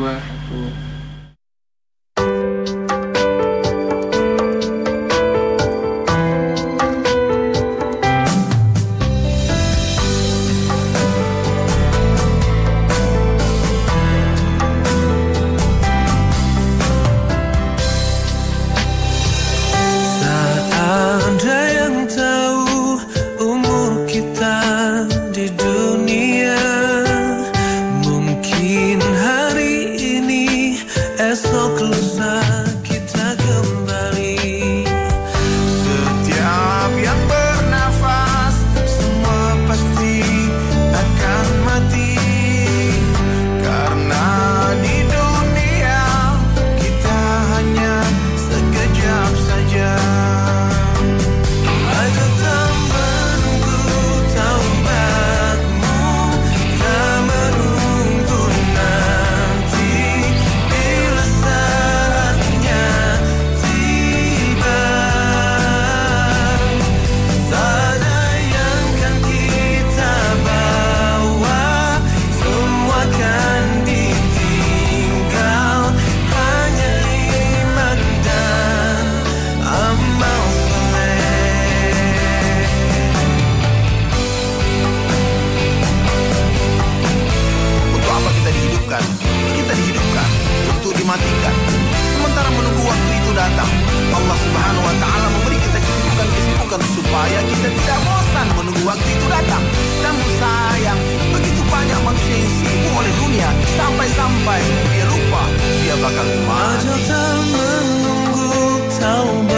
وحده dimatikan. Sementara menunggu waktu itu datang, Allah Subhanahu wa taala memberi kita kesibukan-kesibukan supaya kita tidak bosan menunggu waktu itu datang. Namun sayang, begitu banyak manusia yang sibuk oleh dunia sampai-sampai dia lupa dia bakal mati. Ajak menunggu tahun.